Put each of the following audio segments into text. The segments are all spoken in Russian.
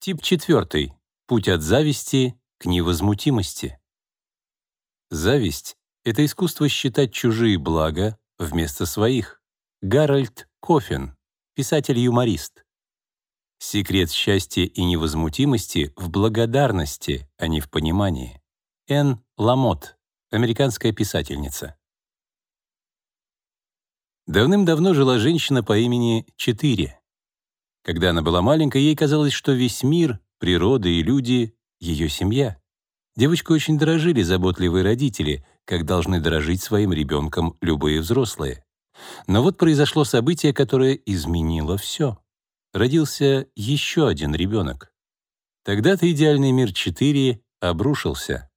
Тип четвертый. Путь от зависти к невозмутимости. Зависть — это искусство считать чужие блага вместо своих. Гарольд Кофен, писатель-юморист. Секрет счастья и невозмутимости в благодарности, а не в понимании. Н. Ламот, американская писательница. Давным-давно жила женщина по имени Четыре. Когда она была маленькой, ей казалось, что весь мир, природа и люди — ее семья. Девочку очень дорожили заботливые родители, как должны дорожить своим ребенком любые взрослые. Но вот произошло событие, которое изменило все. Родился еще один ребенок. Тогда-то идеальный мир 4 обрушился.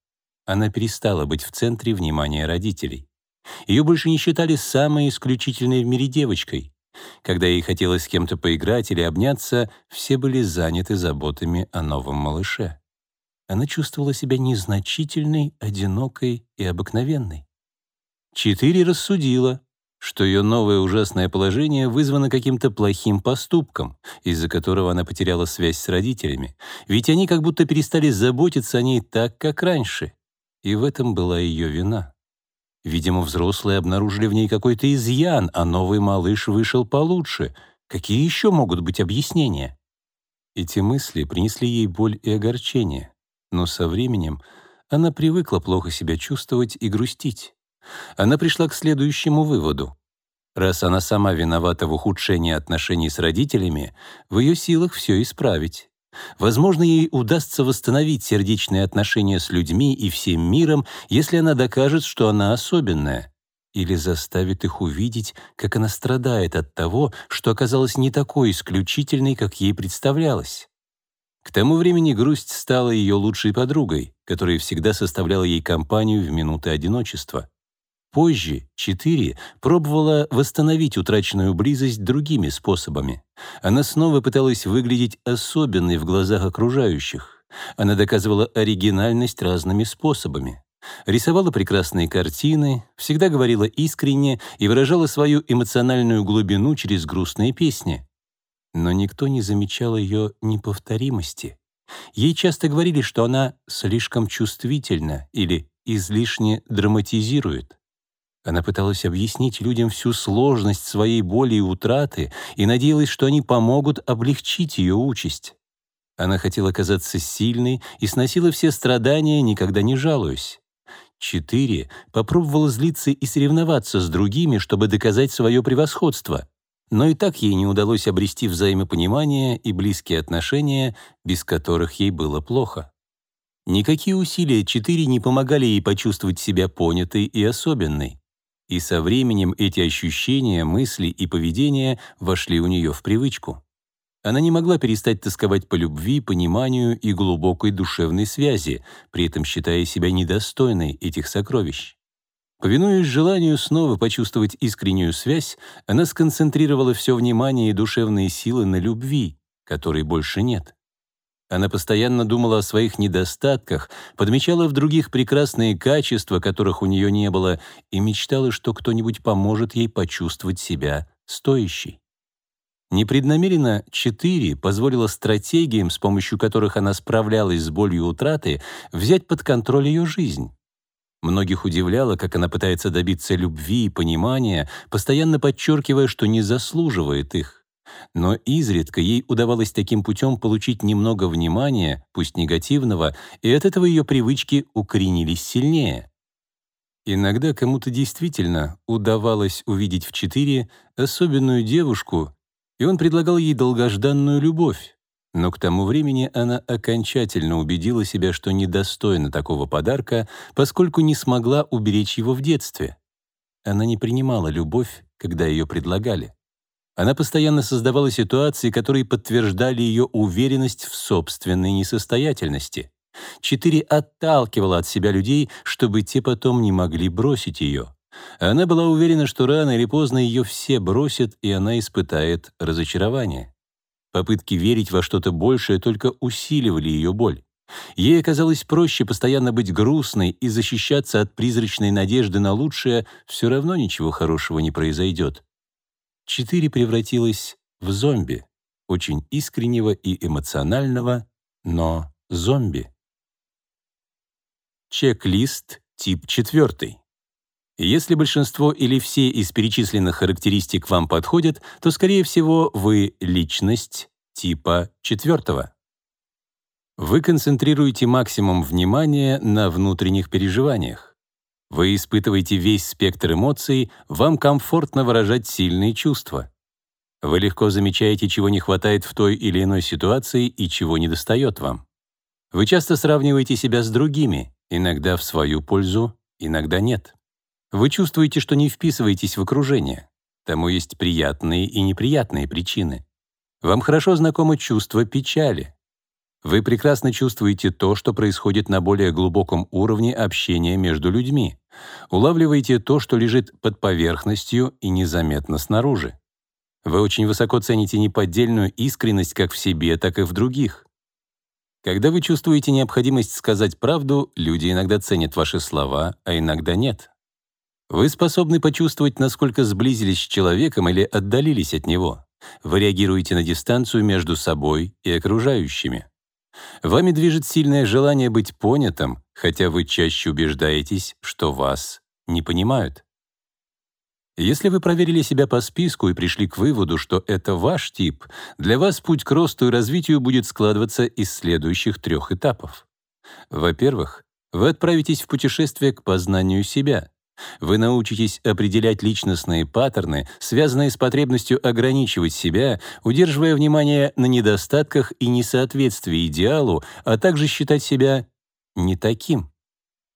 Она перестала быть в центре внимания родителей. Ее больше не считали самой исключительной в мире девочкой. Когда ей хотелось с кем-то поиграть или обняться, все были заняты заботами о новом малыше. Она чувствовала себя незначительной, одинокой и обыкновенной. Четыре рассудила, что ее новое ужасное положение вызвано каким-то плохим поступком, из-за которого она потеряла связь с родителями, ведь они как будто перестали заботиться о ней так, как раньше, и в этом была ее вина. Видимо, взрослые обнаружили в ней какой-то изъян, а новый малыш вышел получше. Какие еще могут быть объяснения? Эти мысли принесли ей боль и огорчение. Но со временем она привыкла плохо себя чувствовать и грустить. Она пришла к следующему выводу. Раз она сама виновата в ухудшении отношений с родителями, в ее силах все исправить. Возможно, ей удастся восстановить сердечные отношения с людьми и всем миром, если она докажет, что она особенная, или заставит их увидеть, как она страдает от того, что оказалась не такой исключительной, как ей представлялось. К тому времени грусть стала ее лучшей подругой, которая всегда составляла ей компанию в минуты одиночества. Позже Четыре пробовала восстановить утраченную близость другими способами. Она снова пыталась выглядеть особенной в глазах окружающих. Она доказывала оригинальность разными способами. Рисовала прекрасные картины, всегда говорила искренне и выражала свою эмоциональную глубину через грустные песни. Но никто не замечал ее неповторимости. Ей часто говорили, что она слишком чувствительна или излишне драматизирует. Она пыталась объяснить людям всю сложность своей боли и утраты и надеялась, что они помогут облегчить ее участь. Она хотела казаться сильной и сносила все страдания, никогда не жалуясь. Четыре попробовала злиться и соревноваться с другими, чтобы доказать свое превосходство. Но и так ей не удалось обрести взаимопонимание и близкие отношения, без которых ей было плохо. Никакие усилия Четыре не помогали ей почувствовать себя понятой и особенной. И со временем эти ощущения, мысли и поведение вошли у нее в привычку. Она не могла перестать тосковать по любви, пониманию и глубокой душевной связи, при этом считая себя недостойной этих сокровищ. Повинуясь желанию снова почувствовать искреннюю связь, она сконцентрировала все внимание и душевные силы на любви, которой больше нет. Она постоянно думала о своих недостатках, подмечала в других прекрасные качества, которых у нее не было, и мечтала, что кто-нибудь поможет ей почувствовать себя стоящей. Непреднамеренно четыре позволила стратегиям, с помощью которых она справлялась с болью утраты, взять под контроль ее жизнь. Многих удивляло, как она пытается добиться любви и понимания, постоянно подчеркивая, что не заслуживает их. Но изредка ей удавалось таким путем получить немного внимания, пусть негативного, и от этого ее привычки укоренились сильнее. Иногда кому-то действительно удавалось увидеть в четыре особенную девушку, и он предлагал ей долгожданную любовь. Но к тому времени она окончательно убедила себя, что недостойна такого подарка, поскольку не смогла уберечь его в детстве. Она не принимала любовь, когда ее предлагали. Она постоянно создавала ситуации, которые подтверждали ее уверенность в собственной несостоятельности. Четыре отталкивала от себя людей, чтобы те потом не могли бросить ее. Она была уверена, что рано или поздно ее все бросят, и она испытает разочарование. Попытки верить во что-то большее только усиливали ее боль. Ей оказалось проще постоянно быть грустной и защищаться от призрачной надежды на лучшее, все равно ничего хорошего не произойдет. Четыре превратилась в зомби, очень искреннего и эмоционального, но зомби. Чек-лист тип 4. Если большинство или все из перечисленных характеристик вам подходят, то, скорее всего, вы личность типа 4. Вы концентрируете максимум внимания на внутренних переживаниях. Вы испытываете весь спектр эмоций, вам комфортно выражать сильные чувства. Вы легко замечаете, чего не хватает в той или иной ситуации и чего недостает вам. Вы часто сравниваете себя с другими, иногда в свою пользу, иногда нет. Вы чувствуете, что не вписываетесь в окружение. Тому есть приятные и неприятные причины. Вам хорошо знакомо чувство печали. Вы прекрасно чувствуете то, что происходит на более глубоком уровне общения между людьми. Улавливаете то, что лежит под поверхностью и незаметно снаружи. Вы очень высоко цените неподдельную искренность как в себе, так и в других. Когда вы чувствуете необходимость сказать правду, люди иногда ценят ваши слова, а иногда нет. Вы способны почувствовать, насколько сблизились с человеком или отдалились от него. Вы реагируете на дистанцию между собой и окружающими. Вами движет сильное желание быть понятым, хотя вы чаще убеждаетесь, что вас не понимают. Если вы проверили себя по списку и пришли к выводу, что это ваш тип, для вас путь к росту и развитию будет складываться из следующих трех этапов. Во-первых, вы отправитесь в путешествие к познанию себя. Вы научитесь определять личностные паттерны, связанные с потребностью ограничивать себя, удерживая внимание на недостатках и несоответствии идеалу, а также считать себя не таким.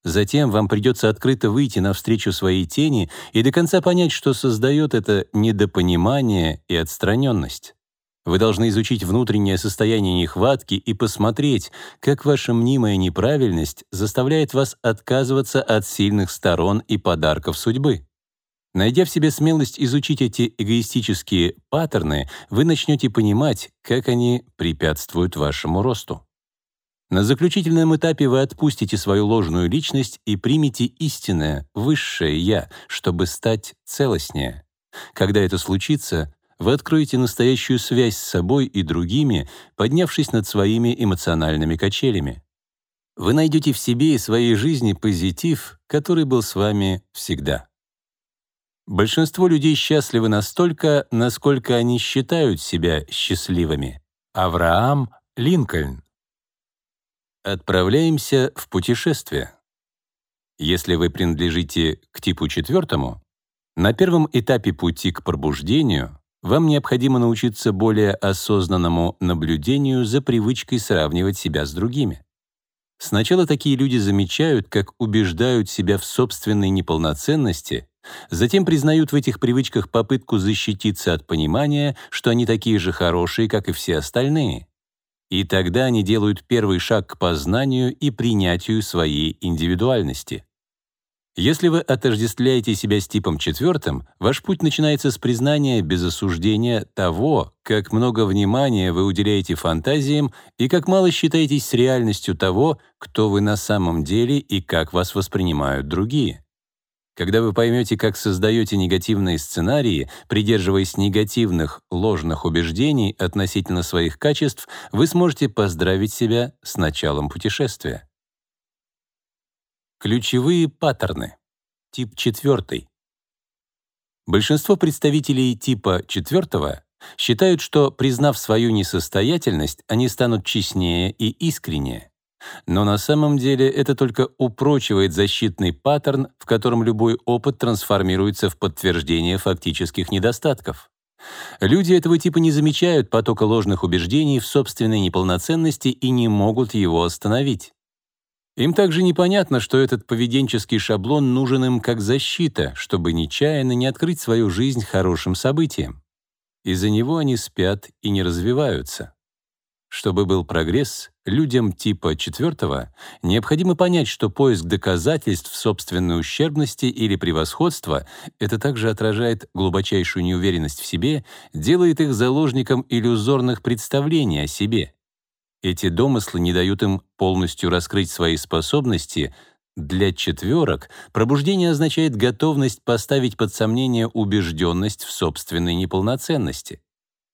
Затем вам придется открыто выйти навстречу своей тени и до конца понять, что создает это недопонимание и отстраненность. Вы должны изучить внутреннее состояние нехватки и посмотреть, как ваша мнимая неправильность заставляет вас отказываться от сильных сторон и подарков судьбы. Найдя в себе смелость изучить эти эгоистические паттерны, вы начнете понимать, как они препятствуют вашему росту. На заключительном этапе вы отпустите свою ложную личность и примете истинное, высшее «я», чтобы стать целостнее. Когда это случится, вы откроете настоящую связь с собой и другими, поднявшись над своими эмоциональными качелями. Вы найдете в себе и своей жизни позитив, который был с вами всегда. Большинство людей счастливы настолько, насколько они считают себя счастливыми. Авраам Линкольн Отправляемся в путешествие. Если вы принадлежите к типу четвертому, на первом этапе пути к пробуждению вам необходимо научиться более осознанному наблюдению за привычкой сравнивать себя с другими. Сначала такие люди замечают, как убеждают себя в собственной неполноценности, затем признают в этих привычках попытку защититься от понимания, что они такие же хорошие, как и все остальные. И тогда они делают первый шаг к познанию и принятию своей индивидуальности. Если вы отождествляете себя с типом четвертым, ваш путь начинается с признания без осуждения того, как много внимания вы уделяете фантазиям и как мало считаетесь с реальностью того, кто вы на самом деле и как вас воспринимают другие. Когда вы поймете, как создаете негативные сценарии, придерживаясь негативных, ложных убеждений относительно своих качеств, вы сможете поздравить себя с началом путешествия. Ключевые паттерны. Тип 4. Большинство представителей типа 4 считают, что, признав свою несостоятельность, они станут честнее и искреннее. Но на самом деле это только упрочивает защитный паттерн, в котором любой опыт трансформируется в подтверждение фактических недостатков. Люди этого типа не замечают потока ложных убеждений в собственной неполноценности и не могут его остановить. Им также непонятно, что этот поведенческий шаблон нужен им как защита, чтобы нечаянно не открыть свою жизнь хорошим событиям. Из-за него они спят и не развиваются. Чтобы был прогресс, людям типа четвертого необходимо понять, что поиск доказательств собственной ущербности или превосходства это также отражает глубочайшую неуверенность в себе, делает их заложником иллюзорных представлений о себе. Эти домыслы не дают им полностью раскрыть свои способности. Для четверок пробуждение означает готовность поставить под сомнение убежденность в собственной неполноценности.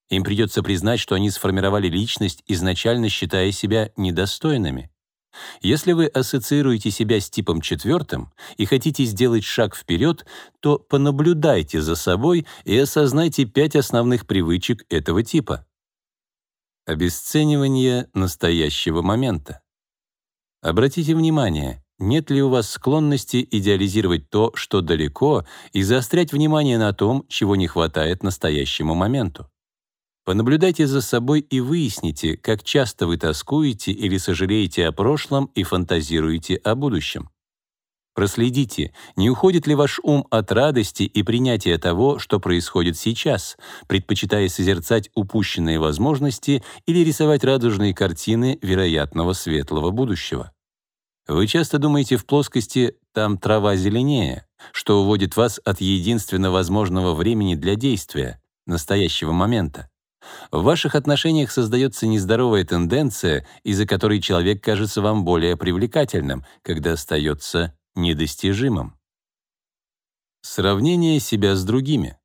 Им придется признать, что они сформировали личность, изначально считая себя недостойными. Если вы ассоциируете себя с типом четвертым и хотите сделать шаг вперед, то понаблюдайте за собой и осознайте пять основных привычек этого типа. Обесценивание настоящего момента. Обратите внимание, нет ли у вас склонности идеализировать то, что далеко, и заострять внимание на том, чего не хватает настоящему моменту. Понаблюдайте за собой и выясните, как часто вы тоскуете или сожалеете о прошлом и фантазируете о будущем. Проследите, не уходит ли ваш ум от радости и принятия того, что происходит сейчас, предпочитая созерцать упущенные возможности или рисовать радужные картины вероятного светлого будущего. Вы часто думаете в плоскости «там трава зеленее», что уводит вас от единственно возможного времени для действия, настоящего момента. В ваших отношениях создается нездоровая тенденция, из-за которой человек кажется вам более привлекательным, когда остается недостижимым. Сравнение себя с другими.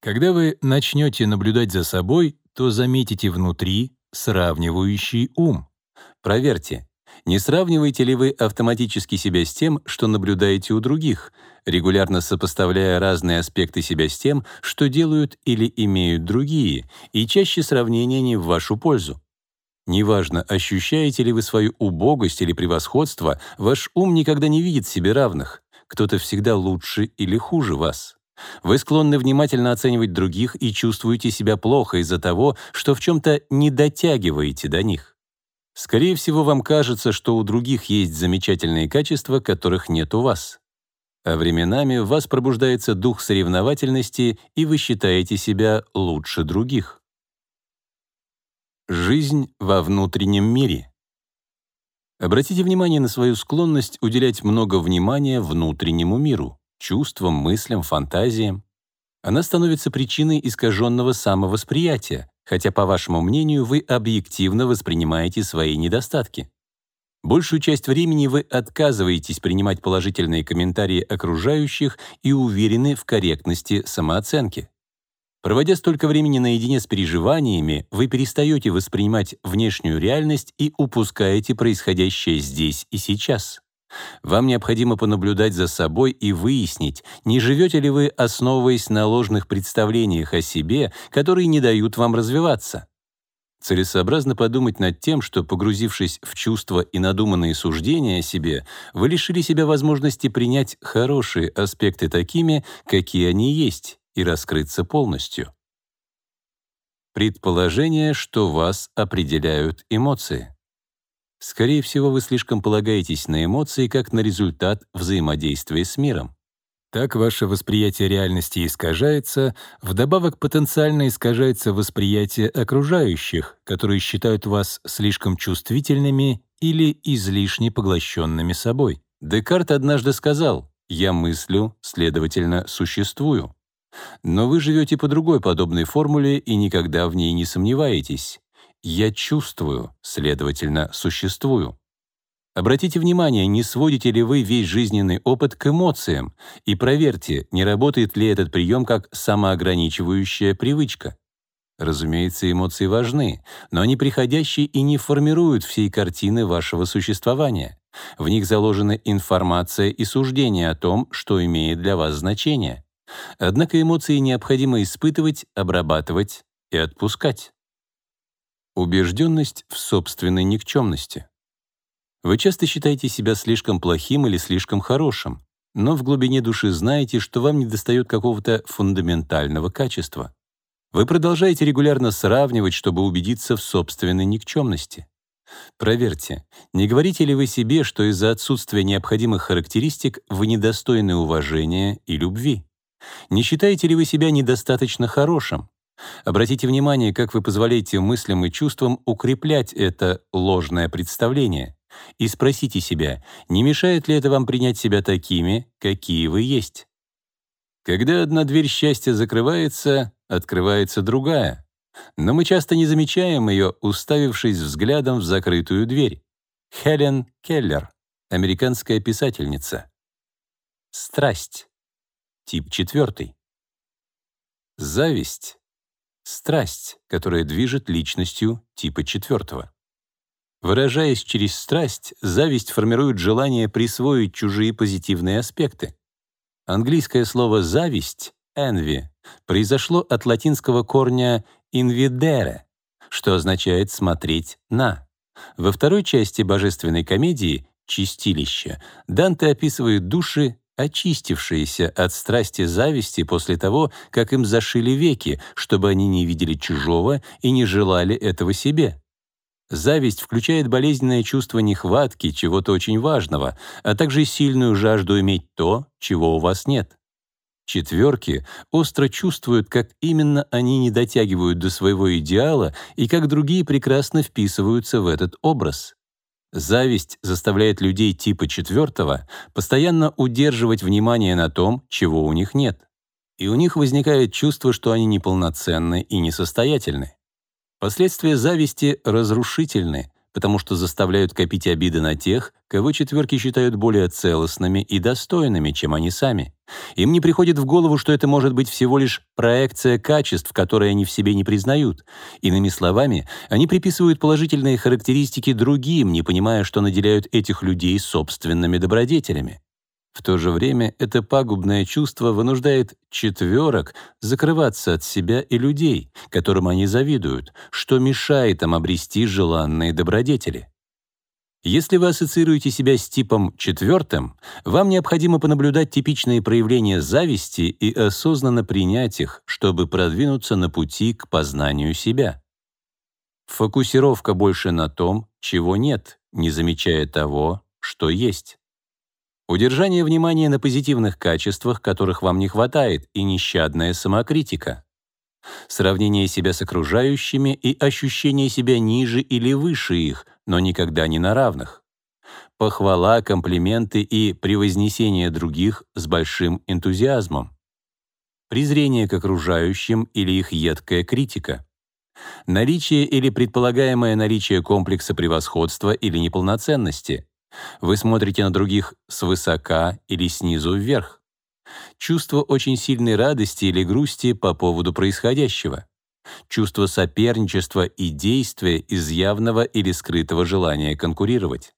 Когда вы начнете наблюдать за собой, то заметите внутри сравнивающий ум. Проверьте, не сравниваете ли вы автоматически себя с тем, что наблюдаете у других, регулярно сопоставляя разные аспекты себя с тем, что делают или имеют другие, и чаще сравнения не в вашу пользу? Неважно, ощущаете ли вы свою убогость или превосходство, ваш ум никогда не видит себе равных. Кто-то всегда лучше или хуже вас. Вы склонны внимательно оценивать других и чувствуете себя плохо из-за того, что в чем-то не дотягиваете до них. Скорее всего, вам кажется, что у других есть замечательные качества, которых нет у вас. А временами в вас пробуждается дух соревновательности, и вы считаете себя лучше других. Жизнь во внутреннем мире. Обратите внимание на свою склонность уделять много внимания внутреннему миру, чувствам, мыслям, фантазиям. Она становится причиной искаженного самовосприятия, хотя, по вашему мнению, вы объективно воспринимаете свои недостатки. Большую часть времени вы отказываетесь принимать положительные комментарии окружающих и уверены в корректности самооценки. Проводя столько времени наедине с переживаниями, вы перестаете воспринимать внешнюю реальность и упускаете происходящее здесь и сейчас. Вам необходимо понаблюдать за собой и выяснить, не живете ли вы, основываясь на ложных представлениях о себе, которые не дают вам развиваться. Целесообразно подумать над тем, что, погрузившись в чувства и надуманные суждения о себе, вы лишили себя возможности принять хорошие аспекты такими, какие они есть, и раскрыться полностью. Предположение, что вас определяют эмоции. Скорее всего, вы слишком полагаетесь на эмоции как на результат взаимодействия с миром. Так ваше восприятие реальности искажается, вдобавок потенциально искажается восприятие окружающих, которые считают вас слишком чувствительными или излишне поглощенными собой. Декарт однажды сказал «Я мыслю, следовательно, существую». Но вы живете по другой подобной формуле и никогда в ней не сомневаетесь. Я чувствую, следовательно, существую. Обратите внимание, не сводите ли вы весь жизненный опыт к эмоциям, и проверьте, не работает ли этот прием как самоограничивающая привычка. Разумеется, эмоции важны, но они приходящие и не формируют всей картины вашего существования. В них заложена информация и суждение о том, что имеет для вас значение. Однако эмоции необходимо испытывать, обрабатывать и отпускать. Убежденность в собственной никчемности. Вы часто считаете себя слишком плохим или слишком хорошим, но в глубине души знаете, что вам недостает какого-то фундаментального качества. Вы продолжаете регулярно сравнивать, чтобы убедиться в собственной никчемности. Проверьте, не говорите ли вы себе, что из-за отсутствия необходимых характеристик вы недостойны уважения и любви? Не считаете ли вы себя недостаточно хорошим? Обратите внимание, как вы позволяете мыслям и чувствам укреплять это ложное представление. И спросите себя, не мешает ли это вам принять себя такими, какие вы есть. Когда одна дверь счастья закрывается, открывается другая. Но мы часто не замечаем ее, уставившись взглядом в закрытую дверь. Хелен Келлер, американская писательница. Страсть. Тип четвертый. Зависть страсть, которая движет личностью типа четвертого. Выражаясь через страсть, зависть формирует желание присвоить чужие позитивные аспекты. Английское слово «зависть» — envy произошло от латинского корня «invidere», что означает «смотреть на». Во второй части божественной комедии «Чистилище» Данте описывает души, очистившиеся от страсти зависти после того, как им зашили веки, чтобы они не видели чужого и не желали этого себе. Зависть включает болезненное чувство нехватки чего-то очень важного, а также сильную жажду иметь то, чего у вас нет. Четверки остро чувствуют, как именно они не дотягивают до своего идеала и как другие прекрасно вписываются в этот образ. Зависть заставляет людей типа четвертого постоянно удерживать внимание на том, чего у них нет. И у них возникает чувство, что они неполноценны и несостоятельны. Последствия зависти разрушительны, потому что заставляют копить обиды на тех, кого четверки считают более целостными и достойными, чем они сами. Им не приходит в голову, что это может быть всего лишь проекция качеств, которые они в себе не признают. Иными словами, они приписывают положительные характеристики другим, не понимая, что наделяют этих людей собственными добродетелями. В то же время это пагубное чувство вынуждает четверок закрываться от себя и людей, которым они завидуют, что мешает им обрести желанные добродетели. Если вы ассоциируете себя с типом четвертым, вам необходимо понаблюдать типичные проявления зависти и осознанно принять их, чтобы продвинуться на пути к познанию себя. Фокусировка больше на том, чего нет, не замечая того, что есть. Удержание внимания на позитивных качествах, которых вам не хватает, и нещадная самокритика. Сравнение себя с окружающими и ощущение себя ниже или выше их, но никогда не на равных. Похвала, комплименты и превознесение других с большим энтузиазмом. Презрение к окружающим или их едкая критика. Наличие или предполагаемое наличие комплекса превосходства или неполноценности, вы смотрите на других свысока или снизу вверх. Чувство очень сильной радости или грусти по поводу происходящего. Чувство соперничества и действия из явного или скрытого желания конкурировать.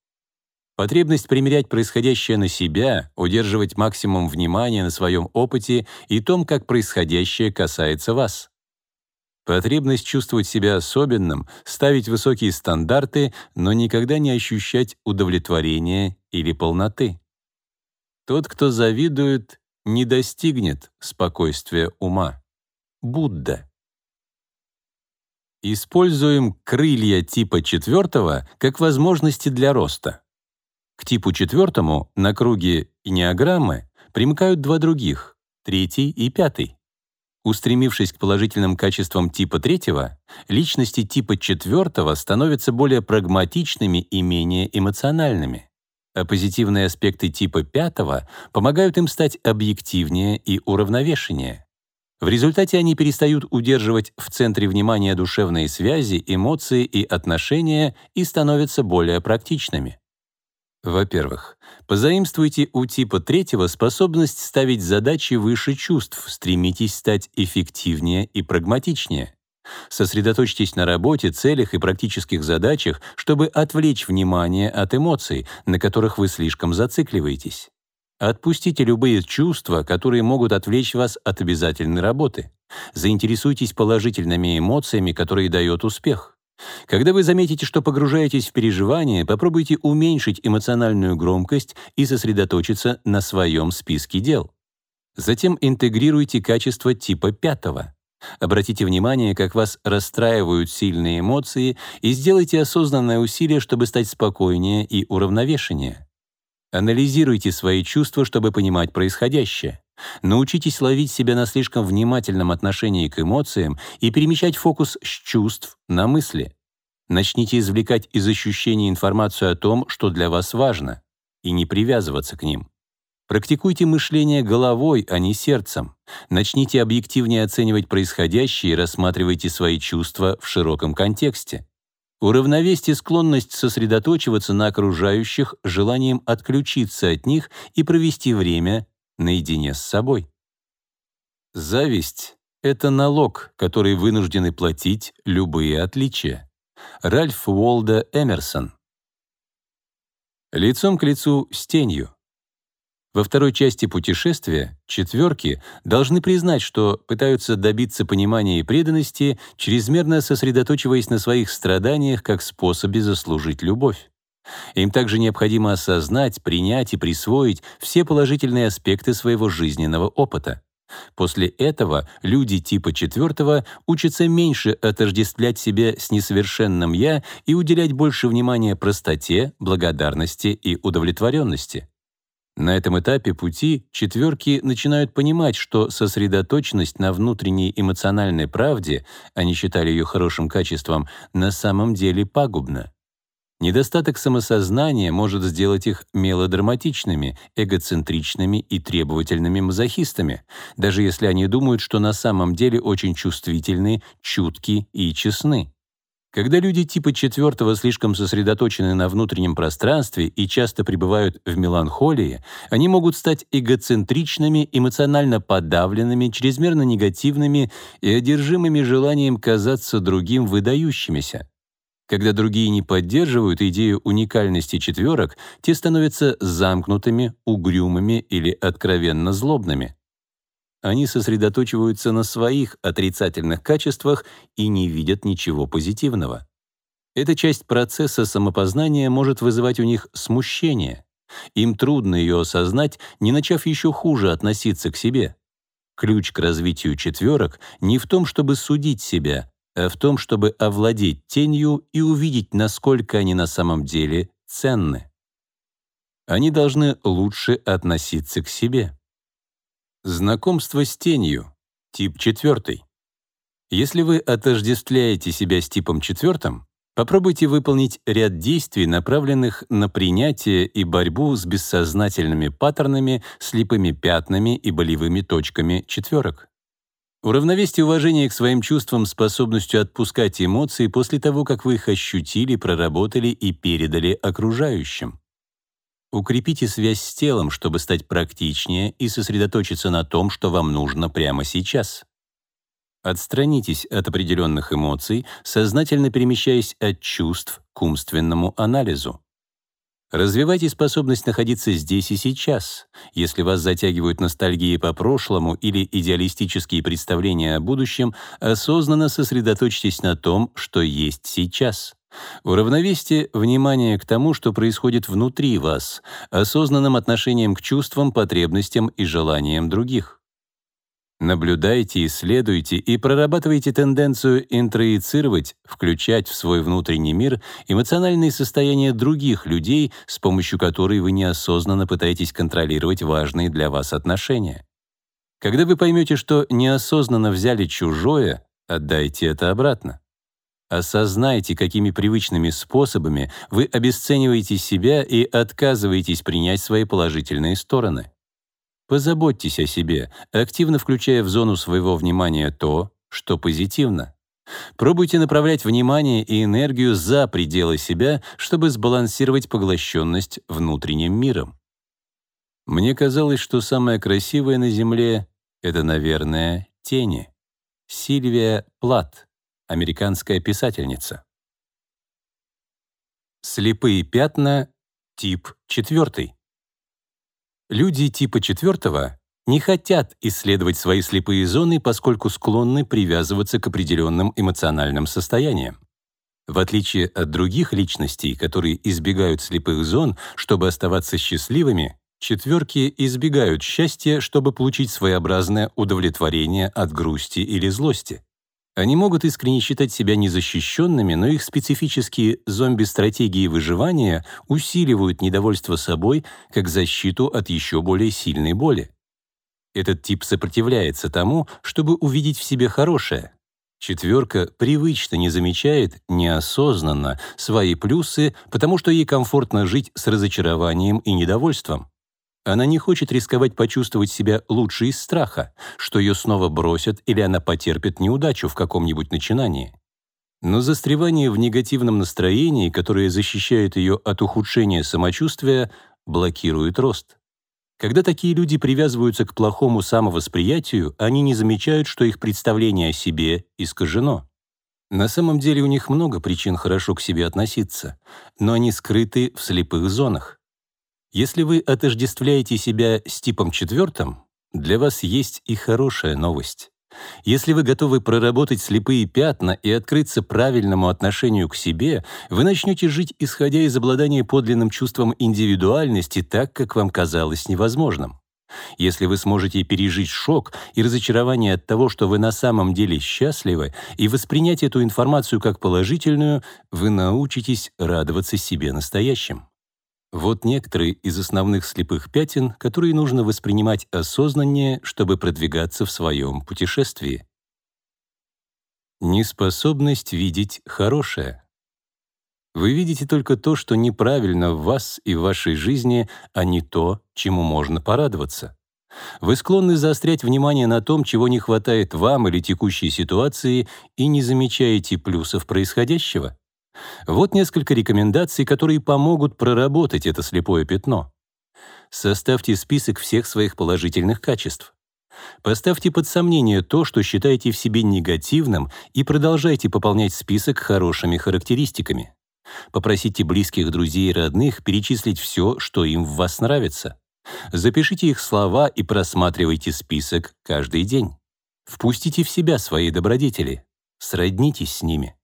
Потребность примерять происходящее на себя, удерживать максимум внимания на своем опыте и том, как происходящее касается вас. Потребность чувствовать себя особенным, ставить высокие стандарты, но никогда не ощущать удовлетворения или полноты. Тот, кто завидует, не достигнет спокойствия ума. Будда. Используем крылья типа четвертого как возможности для роста. К типу четвертому на круге инеограммы примыкают два других — третий и пятый. Устремившись к положительным качествам типа третьего, личности типа четвертого становятся более прагматичными и менее эмоциональными, а позитивные аспекты типа пятого помогают им стать объективнее и уравновешеннее. В результате они перестают удерживать в центре внимания душевные связи, эмоции и отношения и становятся более практичными. Во-первых, позаимствуйте у типа третьего способность ставить задачи выше чувств, стремитесь стать эффективнее и прагматичнее. Сосредоточьтесь на работе, целях и практических задачах, чтобы отвлечь внимание от эмоций, на которых вы слишком зацикливаетесь. Отпустите любые чувства, которые могут отвлечь вас от обязательной работы. Заинтересуйтесь положительными эмоциями, которые дает успех. Когда вы заметите, что погружаетесь в переживания, попробуйте уменьшить эмоциональную громкость и сосредоточиться на своем списке дел. Затем интегрируйте качество типа пятого. Обратите внимание, как вас расстраивают сильные эмоции, и сделайте осознанное усилие, чтобы стать спокойнее и уравновешеннее. Анализируйте свои чувства, чтобы понимать происходящее. Научитесь ловить себя на слишком внимательном отношении к эмоциям и перемещать фокус с чувств на мысли. Начните извлекать из ощущений информацию о том, что для вас важно, и не привязываться к ним. Практикуйте мышление головой, а не сердцем. Начните объективнее оценивать происходящее и рассматривайте свои чувства в широком контексте. Уравновесьте склонность сосредоточиваться на окружающих желанием отключиться от них и провести время наедине с собой. Зависть — это налог, который вынуждены платить любые отличия. Ральф Уолда Эмерсон. Лицом к лицу с тенью. Во второй части путешествия четверки должны признать, что пытаются добиться понимания и преданности, чрезмерно сосредоточиваясь на своих страданиях как способе заслужить любовь. Им также необходимо осознать, принять и присвоить все положительные аспекты своего жизненного опыта. После этого люди типа четвертого учатся меньше отождествлять себя с несовершенным «я» и уделять больше внимания простоте, благодарности и удовлетворенности. На этом этапе пути четверки начинают понимать, что сосредоточенность на внутренней эмоциональной правде, они считали ее хорошим качеством, на самом деле пагубна. Недостаток самосознания может сделать их мелодраматичными, эгоцентричными и требовательными мазохистами, даже если они думают, что на самом деле очень чувствительны, чутки и честны. Когда люди типа четвертого слишком сосредоточены на внутреннем пространстве и часто пребывают в меланхолии, они могут стать эгоцентричными, эмоционально подавленными, чрезмерно негативными и одержимыми желанием казаться другим выдающимися. Когда другие не поддерживают идею уникальности четверок, те становятся замкнутыми, угрюмыми или откровенно злобными. Они сосредоточиваются на своих отрицательных качествах и не видят ничего позитивного. Эта часть процесса самопознания может вызывать у них смущение. Им трудно ее осознать, не начав еще хуже относиться к себе. Ключ к развитию четверок не в том, чтобы судить себя, а в том, чтобы овладеть тенью и увидеть, насколько они на самом деле ценны. Они должны лучше относиться к себе. Знакомство с тенью. Тип четвертый. Если вы отождествляете себя с типом четвертым, попробуйте выполнить ряд действий, направленных на принятие и борьбу с бессознательными паттернами, слепыми пятнами и болевыми точками четверок. Уравновесьте уважение к своим чувствам способностью отпускать эмоции после того, как вы их ощутили, проработали и передали окружающим. Укрепите связь с телом, чтобы стать практичнее и сосредоточиться на том, что вам нужно прямо сейчас. Отстранитесь от определенных эмоций, сознательно перемещаясь от чувств к умственному анализу. Развивайте способность находиться здесь и сейчас. Если вас затягивают ностальгии по прошлому или идеалистические представления о будущем, осознанно сосредоточьтесь на том, что есть сейчас. Уравновесьте внимание к тому, что происходит внутри вас, осознанным отношением к чувствам, потребностям и желаниям других. Наблюдайте, исследуйте и прорабатывайте тенденцию интроицировать, включать в свой внутренний мир эмоциональные состояния других людей, с помощью которой вы неосознанно пытаетесь контролировать важные для вас отношения. Когда вы поймете, что неосознанно взяли чужое, отдайте это обратно. Осознайте, какими привычными способами вы обесцениваете себя и отказываетесь принять свои положительные стороны. Позаботьтесь о себе, активно включая в зону своего внимания то, что позитивно. Пробуйте направлять внимание и энергию за пределы себя, чтобы сбалансировать поглощенность внутренним миром. Мне казалось, что самое красивое на Земле — это, наверное, тени. Сильвия Плат, американская писательница. Слепые пятна, тип четвертый. Люди типа четвертого не хотят исследовать свои слепые зоны, поскольку склонны привязываться к определенным эмоциональным состояниям. В отличие от других личностей, которые избегают слепых зон, чтобы оставаться счастливыми, четверки избегают счастья, чтобы получить своеобразное удовлетворение от грусти или злости. Они могут искренне считать себя незащищенными, но их специфические зомби-стратегии выживания усиливают недовольство собой как защиту от еще более сильной боли. Этот тип сопротивляется тому, чтобы увидеть в себе хорошее. Четверка привычно не замечает неосознанно свои плюсы, потому что ей комфортно жить с разочарованием и недовольством. Она не хочет рисковать почувствовать себя лучше из страха, что ее снова бросят или она потерпит неудачу в каком-нибудь начинании. Но застревание в негативном настроении, которое защищает ее от ухудшения самочувствия, блокирует рост. Когда такие люди привязываются к плохому самовосприятию, они не замечают, что их представление о себе искажено. На самом деле у них много причин хорошо к себе относиться, но они скрыты в слепых зонах. Если вы отождествляете себя с типом четвертым, для вас есть и хорошая новость. Если вы готовы проработать слепые пятна и открыться правильному отношению к себе, вы начнете жить, исходя из обладания подлинным чувством индивидуальности так, как вам казалось невозможным. Если вы сможете пережить шок и разочарование от того, что вы на самом деле счастливы, и воспринять эту информацию как положительную, вы научитесь радоваться себе настоящим. Вот некоторые из основных слепых пятен, которые нужно воспринимать осознаннее, чтобы продвигаться в своем путешествии. Неспособность видеть хорошее. Вы видите только то, что неправильно в вас и в вашей жизни, а не то, чему можно порадоваться. Вы склонны заострять внимание на том, чего не хватает вам или текущей ситуации, и не замечаете плюсов происходящего. Вот несколько рекомендаций, которые помогут проработать это слепое пятно. Составьте список всех своих положительных качеств. Поставьте под сомнение то, что считаете в себе негативным, и продолжайте пополнять список хорошими характеристиками. Попросите близких друзей и родных перечислить все, что им в вас нравится. Запишите их слова и просматривайте список каждый день. Впустите в себя свои добродетели. Сроднитесь с ними.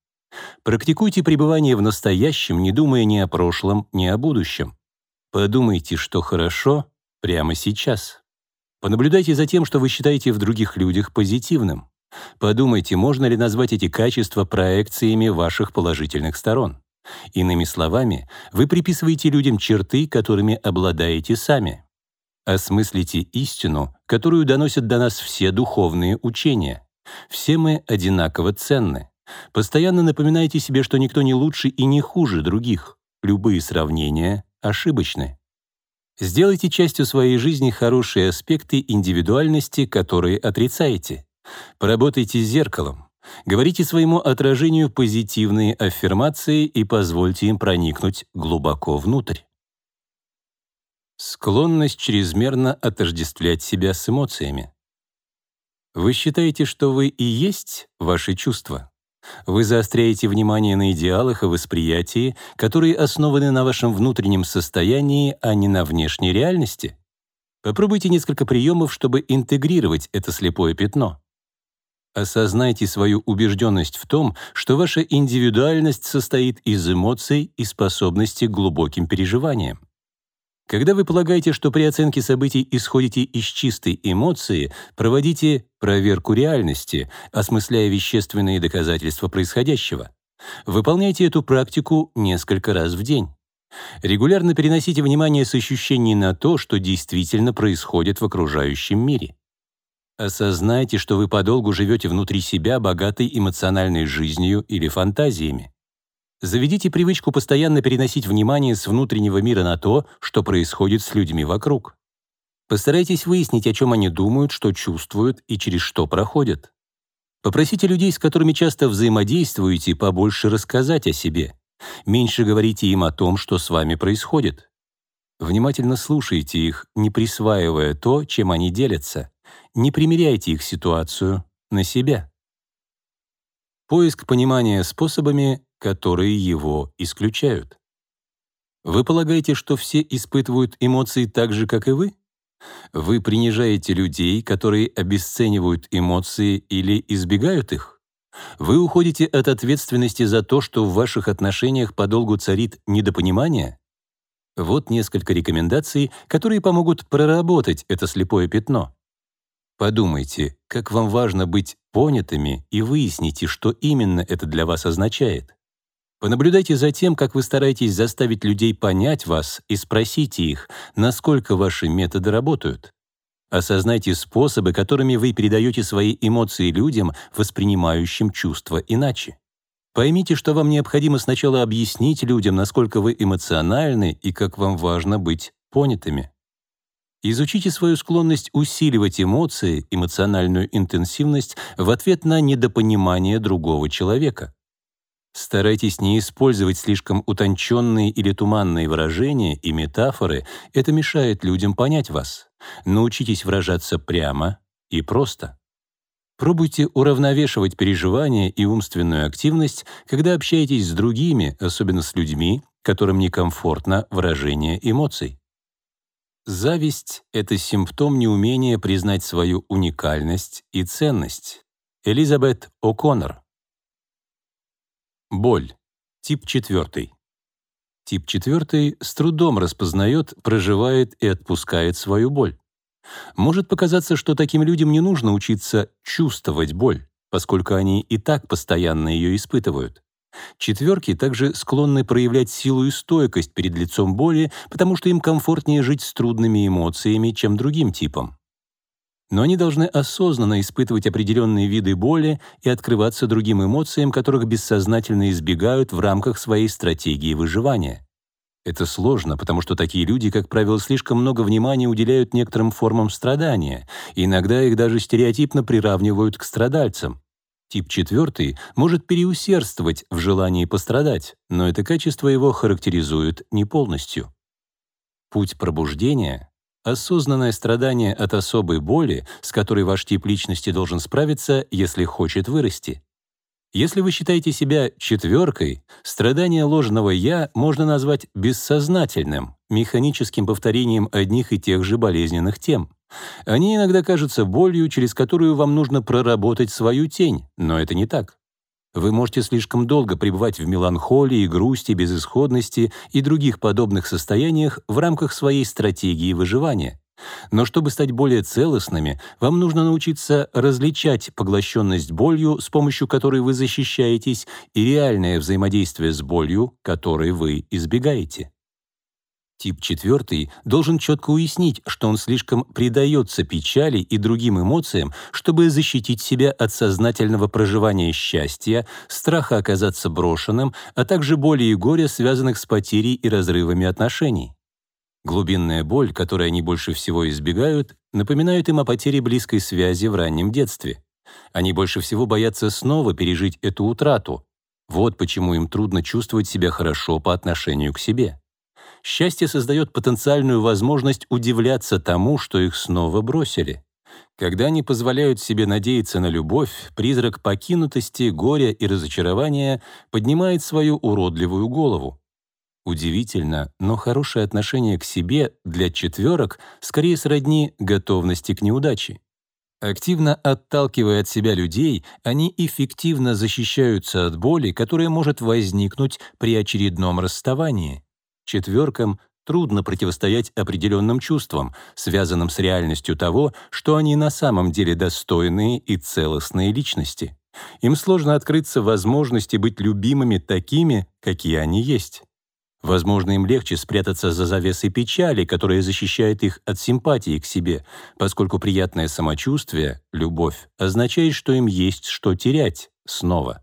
Практикуйте пребывание в настоящем, не думая ни о прошлом, ни о будущем. Подумайте, что хорошо прямо сейчас. Понаблюдайте за тем, что вы считаете в других людях позитивным. Подумайте, можно ли назвать эти качества проекциями ваших положительных сторон. Иными словами, вы приписываете людям черты, которыми обладаете сами. Осмыслите истину, которую доносят до нас все духовные учения. Все мы одинаково ценны. Постоянно напоминайте себе, что никто не лучше и не хуже других. Любые сравнения ошибочны. Сделайте частью своей жизни хорошие аспекты индивидуальности, которые отрицаете. Поработайте с зеркалом. Говорите своему отражению позитивные аффирмации и позвольте им проникнуть глубоко внутрь. Склонность чрезмерно отождествлять себя с эмоциями. Вы считаете, что вы и есть ваши чувства? Вы заостряете внимание на идеалах и восприятии, которые основаны на вашем внутреннем состоянии, а не на внешней реальности? Попробуйте несколько приемов, чтобы интегрировать это слепое пятно. Осознайте свою убежденность в том, что ваша индивидуальность состоит из эмоций и способности к глубоким переживаниям. Когда вы полагаете, что при оценке событий исходите из чистой эмоции, проводите проверку реальности, осмысляя вещественные доказательства происходящего. Выполняйте эту практику несколько раз в день. Регулярно переносите внимание с ощущений на то, что действительно происходит в окружающем мире. Осознайте, что вы подолгу живете внутри себя богатой эмоциональной жизнью или фантазиями. Заведите привычку постоянно переносить внимание с внутреннего мира на то, что происходит с людьми вокруг. Постарайтесь выяснить, о чем они думают, что чувствуют и через что проходят. Попросите людей, с которыми часто взаимодействуете, побольше рассказать о себе. Меньше говорите им о том, что с вами происходит. Внимательно слушайте их, не присваивая то, чем они делятся. Не примеряйте их ситуацию на себя. Поиск понимания способами, которые его исключают. Вы полагаете, что все испытывают эмоции так же, как и вы? Вы принижаете людей, которые обесценивают эмоции или избегают их? Вы уходите от ответственности за то, что в ваших отношениях подолгу царит недопонимание? Вот несколько рекомендаций, которые помогут проработать это слепое пятно. Подумайте, как вам важно быть понятыми и выясните, что именно это для вас означает. Понаблюдайте за тем, как вы стараетесь заставить людей понять вас и спросите их, насколько ваши методы работают. Осознайте способы, которыми вы передаете свои эмоции людям, воспринимающим чувства иначе. Поймите, что вам необходимо сначала объяснить людям, насколько вы эмоциональны и как вам важно быть понятыми. Изучите свою склонность усиливать эмоции, эмоциональную интенсивность в ответ на недопонимание другого человека. Старайтесь не использовать слишком утонченные или туманные выражения и метафоры, это мешает людям понять вас. Научитесь выражаться прямо и просто. Пробуйте уравновешивать переживания и умственную активность, когда общаетесь с другими, особенно с людьми, которым некомфортно выражение эмоций. Зависть — это симптом неумения признать свою уникальность и ценность. Элизабет О'Коннор. Боль. Тип 4. Тип 4 с трудом распознает, проживает и отпускает свою боль. Может показаться, что таким людям не нужно учиться чувствовать боль, поскольку они и так постоянно ее испытывают. Четверки также склонны проявлять силу и стойкость перед лицом боли, потому что им комфортнее жить с трудными эмоциями, чем другим типам. Но они должны осознанно испытывать определенные виды боли и открываться другим эмоциям, которых бессознательно избегают в рамках своей стратегии выживания. Это сложно, потому что такие люди, как правило, слишком много внимания уделяют некоторым формам страдания, иногда их даже стереотипно приравнивают к страдальцам. Тип четвертый может переусердствовать в желании пострадать, но это качество его характеризует не полностью. Путь пробуждения — осознанное страдание от особой боли, с которой ваш тип личности должен справиться, если хочет вырасти. Если вы считаете себя четверкой, страдание ложного «я» можно назвать бессознательным, механическим повторением одних и тех же болезненных тем. Они иногда кажутся болью, через которую вам нужно проработать свою тень, но это не так. Вы можете слишком долго пребывать в меланхолии, грусти, безысходности и других подобных состояниях в рамках своей стратегии выживания. Но чтобы стать более целостными, вам нужно научиться различать поглощенность болью, с помощью которой вы защищаетесь, и реальное взаимодействие с болью, которой вы избегаете. Тип четвертый должен четко уяснить, что он слишком предается печали и другим эмоциям, чтобы защитить себя от сознательного проживания счастья, страха оказаться брошенным, а также боли и горя, связанных с потерей и разрывами отношений. Глубинная боль, которой они больше всего избегают, напоминает им о потере близкой связи в раннем детстве. Они больше всего боятся снова пережить эту утрату. Вот почему им трудно чувствовать себя хорошо по отношению к себе. Счастье создает потенциальную возможность удивляться тому, что их снова бросили. Когда они позволяют себе надеяться на любовь, призрак покинутости, горя и разочарования поднимает свою уродливую голову. Удивительно, но хорошее отношение к себе для четверок скорее сродни готовности к неудаче. Активно отталкивая от себя людей, они эффективно защищаются от боли, которая может возникнуть при очередном расставании. Четверкам трудно противостоять определенным чувствам, связанным с реальностью того, что они на самом деле достойные и целостные личности. Им сложно открыться возможности быть любимыми такими, какие они есть. Возможно, им легче спрятаться за завесой печали, которая защищает их от симпатии к себе, поскольку приятное самочувствие, любовь, означает, что им есть что терять снова.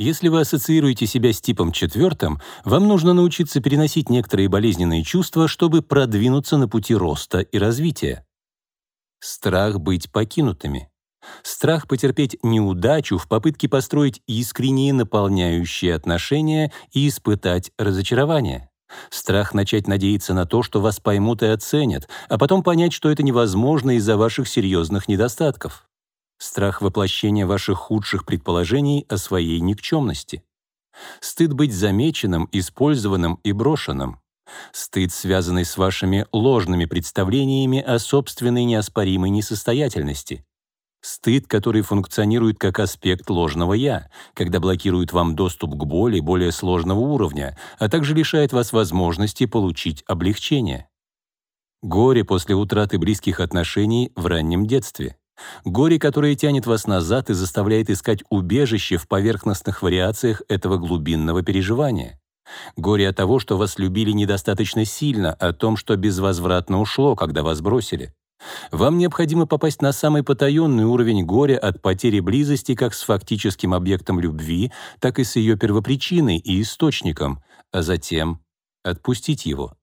Если вы ассоциируете себя с типом четвертым, вам нужно научиться переносить некоторые болезненные чувства, чтобы продвинуться на пути роста и развития. Страх быть покинутыми. Страх потерпеть неудачу в попытке построить искренние наполняющие отношения и испытать разочарование. Страх начать надеяться на то, что вас поймут и оценят, а потом понять, что это невозможно из-за ваших серьезных недостатков страх воплощения ваших худших предположений о своей никчемности, стыд быть замеченным, использованным и брошенным, стыд, связанный с вашими ложными представлениями о собственной неоспоримой несостоятельности, стыд, который функционирует как аспект ложного «я», когда блокирует вам доступ к боли более сложного уровня, а также лишает вас возможности получить облегчение. Горе после утраты близких отношений в раннем детстве. Горе, которое тянет вас назад и заставляет искать убежище в поверхностных вариациях этого глубинного переживания. Горе от того, что вас любили недостаточно сильно, о том, что безвозвратно ушло, когда вас бросили. Вам необходимо попасть на самый потаенный уровень горя от потери близости как с фактическим объектом любви, так и с ее первопричиной и источником, а затем отпустить его.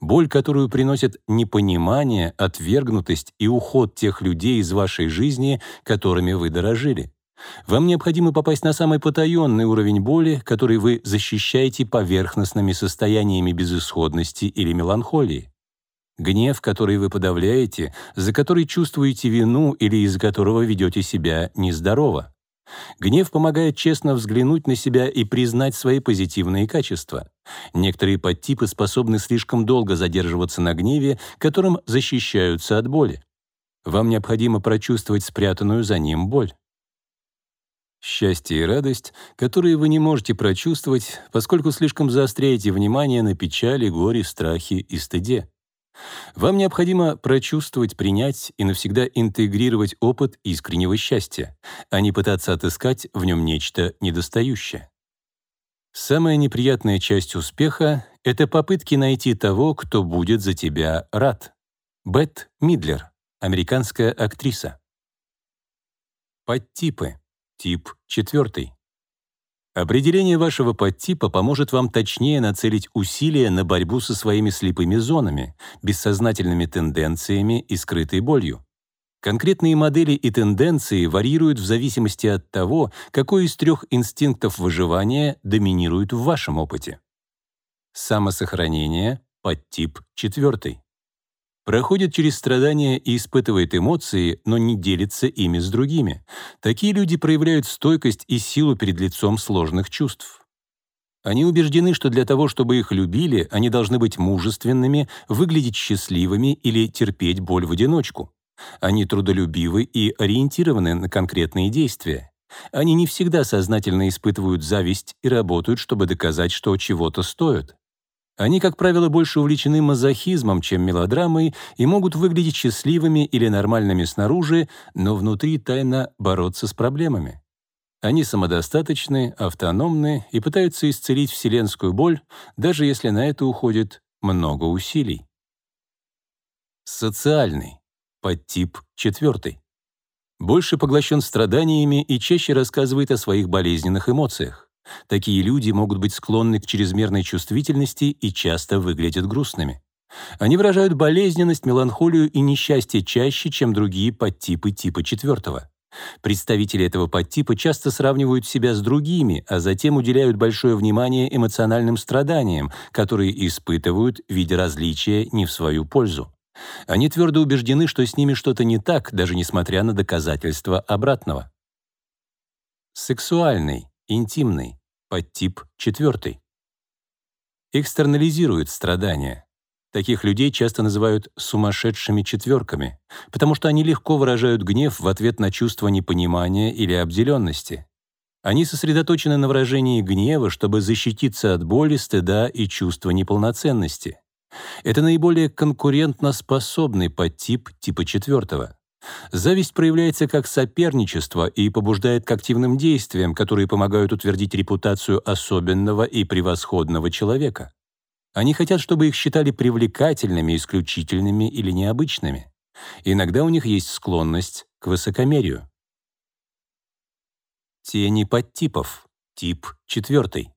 Боль, которую приносят непонимание, отвергнутость и уход тех людей из вашей жизни, которыми вы дорожили. Вам необходимо попасть на самый потаенный уровень боли, который вы защищаете поверхностными состояниями безысходности или меланхолии. Гнев, который вы подавляете, за который чувствуете вину или из-за которого ведете себя нездорово. Гнев помогает честно взглянуть на себя и признать свои позитивные качества. Некоторые подтипы способны слишком долго задерживаться на гневе, которым защищаются от боли. Вам необходимо прочувствовать спрятанную за ним боль. Счастье и радость, которые вы не можете прочувствовать, поскольку слишком заостряете внимание на печали, горе, страхе и стыде. Вам необходимо прочувствовать, принять и навсегда интегрировать опыт искреннего счастья, а не пытаться отыскать в нем нечто недостающее. Самая неприятная часть успеха — это попытки найти того, кто будет за тебя рад. Бет Мидлер, американская актриса. Подтипы. Тип четвертый. Определение вашего подтипа поможет вам точнее нацелить усилия на борьбу со своими слепыми зонами, бессознательными тенденциями и скрытой болью. Конкретные модели и тенденции варьируют в зависимости от того, какой из трех инстинктов выживания доминирует в вашем опыте. Самосохранение — подтип четвертый проходит через страдания и испытывает эмоции, но не делится ими с другими. Такие люди проявляют стойкость и силу перед лицом сложных чувств. Они убеждены, что для того, чтобы их любили, они должны быть мужественными, выглядеть счастливыми или терпеть боль в одиночку. Они трудолюбивы и ориентированы на конкретные действия. Они не всегда сознательно испытывают зависть и работают, чтобы доказать, что чего-то стоят. Они, как правило, больше увлечены мазохизмом, чем мелодрамой, и могут выглядеть счастливыми или нормальными снаружи, но внутри тайно бороться с проблемами. Они самодостаточны, автономны и пытаются исцелить вселенскую боль, даже если на это уходит много усилий. Социальный. Подтип четвертый. Больше поглощен страданиями и чаще рассказывает о своих болезненных эмоциях. Такие люди могут быть склонны к чрезмерной чувствительности и часто выглядят грустными. Они выражают болезненность, меланхолию и несчастье чаще, чем другие подтипы типа четвертого. Представители этого подтипа часто сравнивают себя с другими, а затем уделяют большое внимание эмоциональным страданиям, которые испытывают, видя различия не в свою пользу. Они твердо убеждены, что с ними что-то не так, даже несмотря на доказательства обратного. Сексуальный, интимный, Подтип четвертый. Экстернализирует страдания. Таких людей часто называют «сумасшедшими четверками», потому что они легко выражают гнев в ответ на чувство непонимания или обделенности. Они сосредоточены на выражении гнева, чтобы защититься от боли, стыда и чувства неполноценности. Это наиболее конкурентно способный подтип типа четвертого. Зависть проявляется как соперничество и побуждает к активным действиям, которые помогают утвердить репутацию особенного и превосходного человека. Они хотят, чтобы их считали привлекательными, исключительными или необычными. Иногда у них есть склонность к высокомерию. Тени подтипов. Тип четвертый.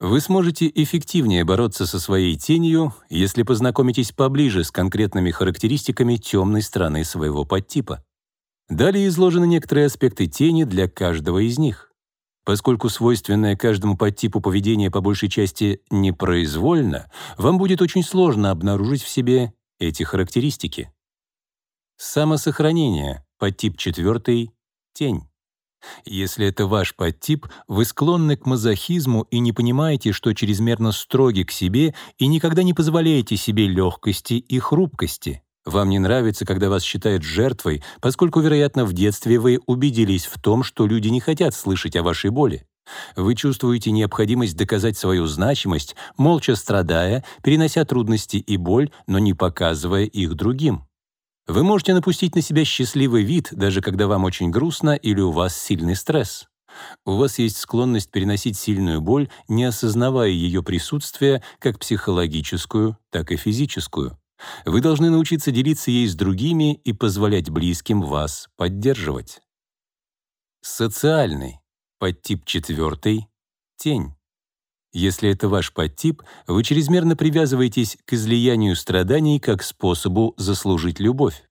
Вы сможете эффективнее бороться со своей тенью, если познакомитесь поближе с конкретными характеристиками темной стороны своего подтипа. Далее изложены некоторые аспекты тени для каждого из них. Поскольку свойственное каждому подтипу поведение по большей части непроизвольно, вам будет очень сложно обнаружить в себе эти характеристики. Самосохранение, подтип четвертый, тень. Если это ваш подтип, вы склонны к мазохизму и не понимаете, что чрезмерно строги к себе и никогда не позволяете себе легкости и хрупкости. Вам не нравится, когда вас считают жертвой, поскольку, вероятно, в детстве вы убедились в том, что люди не хотят слышать о вашей боли. Вы чувствуете необходимость доказать свою значимость, молча страдая, перенося трудности и боль, но не показывая их другим. Вы можете напустить на себя счастливый вид, даже когда вам очень грустно или у вас сильный стресс. У вас есть склонность переносить сильную боль, не осознавая ее присутствия как психологическую, так и физическую. Вы должны научиться делиться ей с другими и позволять близким вас поддерживать. Социальный. Подтип четвертый. Тень. Если это ваш подтип, вы чрезмерно привязываетесь к излиянию страданий как способу заслужить любовь.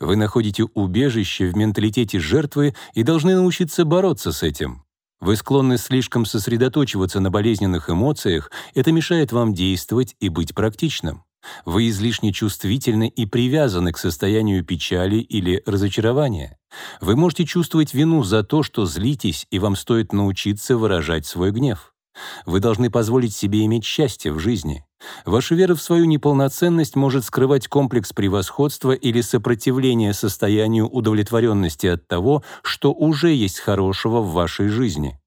Вы находите убежище в менталитете жертвы и должны научиться бороться с этим. Вы склонны слишком сосредоточиваться на болезненных эмоциях, это мешает вам действовать и быть практичным. Вы излишне чувствительны и привязаны к состоянию печали или разочарования. Вы можете чувствовать вину за то, что злитесь, и вам стоит научиться выражать свой гнев. Вы должны позволить себе иметь счастье в жизни. Ваша вера в свою неполноценность может скрывать комплекс превосходства или сопротивления состоянию удовлетворенности от того, что уже есть хорошего в вашей жизни.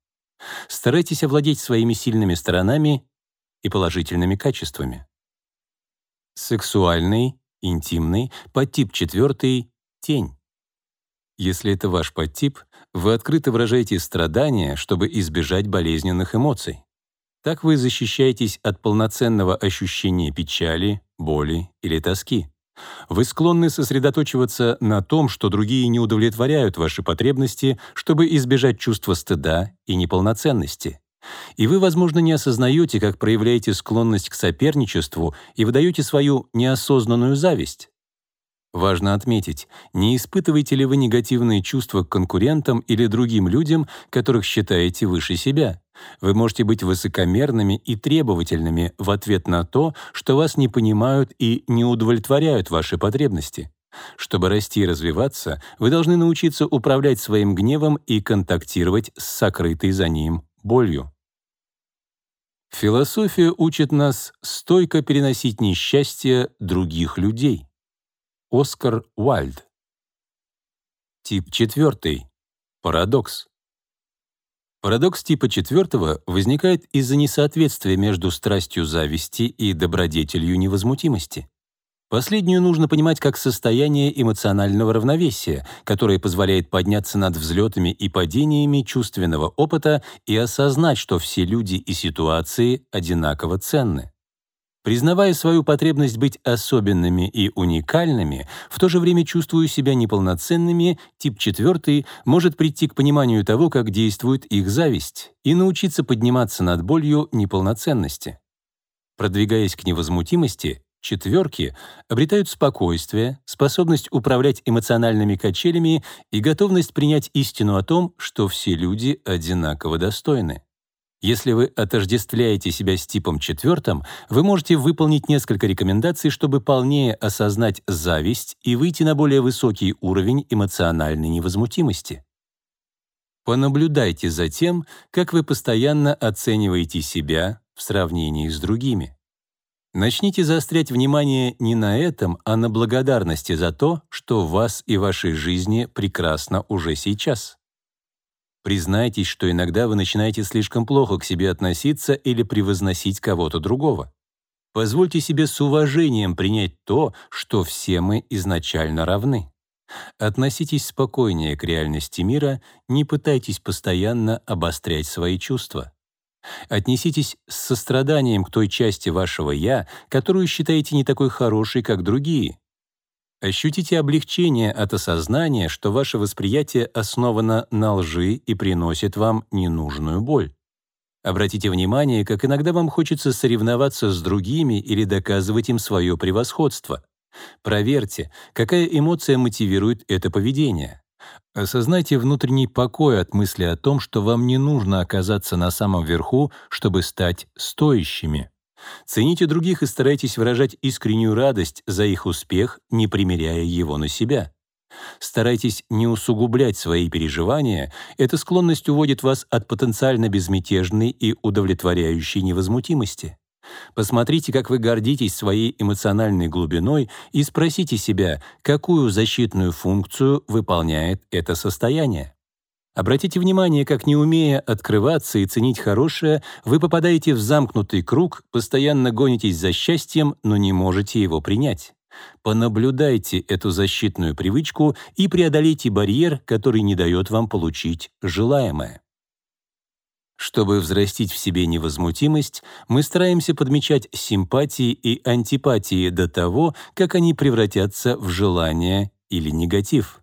Старайтесь овладеть своими сильными сторонами и положительными качествами. Сексуальный, интимный, подтип четвертый — тень. Если это ваш подтип, вы открыто выражаете страдания, чтобы избежать болезненных эмоций. Так вы защищаетесь от полноценного ощущения печали, боли или тоски. Вы склонны сосредоточиваться на том, что другие не удовлетворяют ваши потребности, чтобы избежать чувства стыда и неполноценности. И вы, возможно, не осознаете, как проявляете склонность к соперничеству и выдаете свою неосознанную зависть. Важно отметить, не испытываете ли вы негативные чувства к конкурентам или другим людям, которых считаете выше себя. Вы можете быть высокомерными и требовательными в ответ на то, что вас не понимают и не удовлетворяют ваши потребности. Чтобы расти и развиваться, вы должны научиться управлять своим гневом и контактировать с сокрытой за ним болью. Философия учит нас стойко переносить несчастье других людей. Оскар Уальд. Тип четвертый. Парадокс. Парадокс типа четвертого возникает из-за несоответствия между страстью зависти и добродетелью невозмутимости. Последнюю нужно понимать как состояние эмоционального равновесия, которое позволяет подняться над взлетами и падениями чувственного опыта и осознать, что все люди и ситуации одинаково ценны. Признавая свою потребность быть особенными и уникальными, в то же время чувствуя себя неполноценными, тип четвертый может прийти к пониманию того, как действует их зависть, и научиться подниматься над болью неполноценности. Продвигаясь к невозмутимости, Четверки обретают спокойствие, способность управлять эмоциональными качелями и готовность принять истину о том, что все люди одинаково достойны. Если вы отождествляете себя с типом четвертым, вы можете выполнить несколько рекомендаций, чтобы полнее осознать зависть и выйти на более высокий уровень эмоциональной невозмутимости. Понаблюдайте за тем, как вы постоянно оцениваете себя в сравнении с другими. Начните заострять внимание не на этом, а на благодарности за то, что вас и вашей жизни прекрасно уже сейчас. Признайтесь, что иногда вы начинаете слишком плохо к себе относиться или превозносить кого-то другого. Позвольте себе с уважением принять то, что все мы изначально равны. Относитесь спокойнее к реальности мира, не пытайтесь постоянно обострять свои чувства. Отнеситесь с состраданием к той части вашего «я», которую считаете не такой хорошей, как другие. Ощутите облегчение от осознания, что ваше восприятие основано на лжи и приносит вам ненужную боль. Обратите внимание, как иногда вам хочется соревноваться с другими или доказывать им свое превосходство. Проверьте, какая эмоция мотивирует это поведение. Осознайте внутренний покой от мысли о том, что вам не нужно оказаться на самом верху, чтобы стать стоящими. Цените других и старайтесь выражать искреннюю радость за их успех, не примеряя его на себя. Старайтесь не усугублять свои переживания, эта склонность уводит вас от потенциально безмятежной и удовлетворяющей невозмутимости. Посмотрите, как вы гордитесь своей эмоциональной глубиной и спросите себя, какую защитную функцию выполняет это состояние. Обратите внимание, как не умея открываться и ценить хорошее, вы попадаете в замкнутый круг, постоянно гонитесь за счастьем, но не можете его принять. Понаблюдайте эту защитную привычку и преодолейте барьер, который не дает вам получить желаемое. Чтобы взрастить в себе невозмутимость, мы стараемся подмечать симпатии и антипатии до того, как они превратятся в желание или негатив.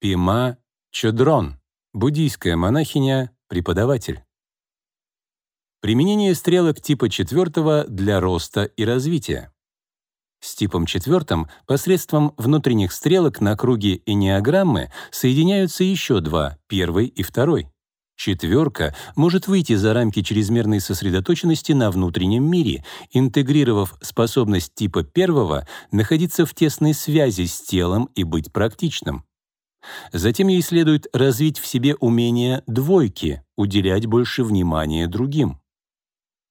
Пима Чодрон, буддийская монахиня, преподаватель. Применение стрелок типа четвертого для роста и развития. С типом четвертым посредством внутренних стрелок на круге энеограммы соединяются еще два, первый и второй. Четверка может выйти за рамки чрезмерной сосредоточенности на внутреннем мире, интегрировав способность типа первого находиться в тесной связи с телом и быть практичным. Затем ей следует развить в себе умение двойки, уделять больше внимания другим.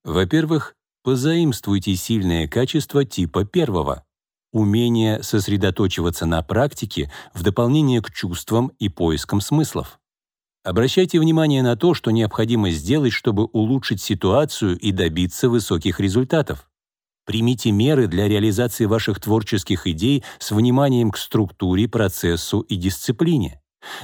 Во-первых, позаимствуйте сильное качество типа первого — умение сосредоточиваться на практике в дополнение к чувствам и поискам смыслов. Обращайте внимание на то, что необходимо сделать, чтобы улучшить ситуацию и добиться высоких результатов. Примите меры для реализации ваших творческих идей с вниманием к структуре, процессу и дисциплине.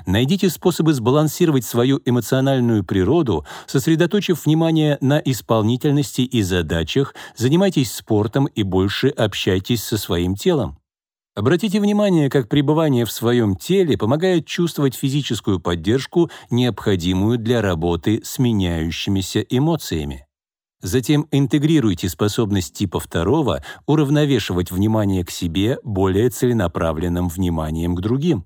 Найдите способы сбалансировать свою эмоциональную природу, сосредоточив внимание на исполнительности и задачах, занимайтесь спортом и больше общайтесь со своим телом. Обратите внимание, как пребывание в своем теле помогает чувствовать физическую поддержку, необходимую для работы с меняющимися эмоциями. Затем интегрируйте способность типа второго уравновешивать внимание к себе более целенаправленным вниманием к другим.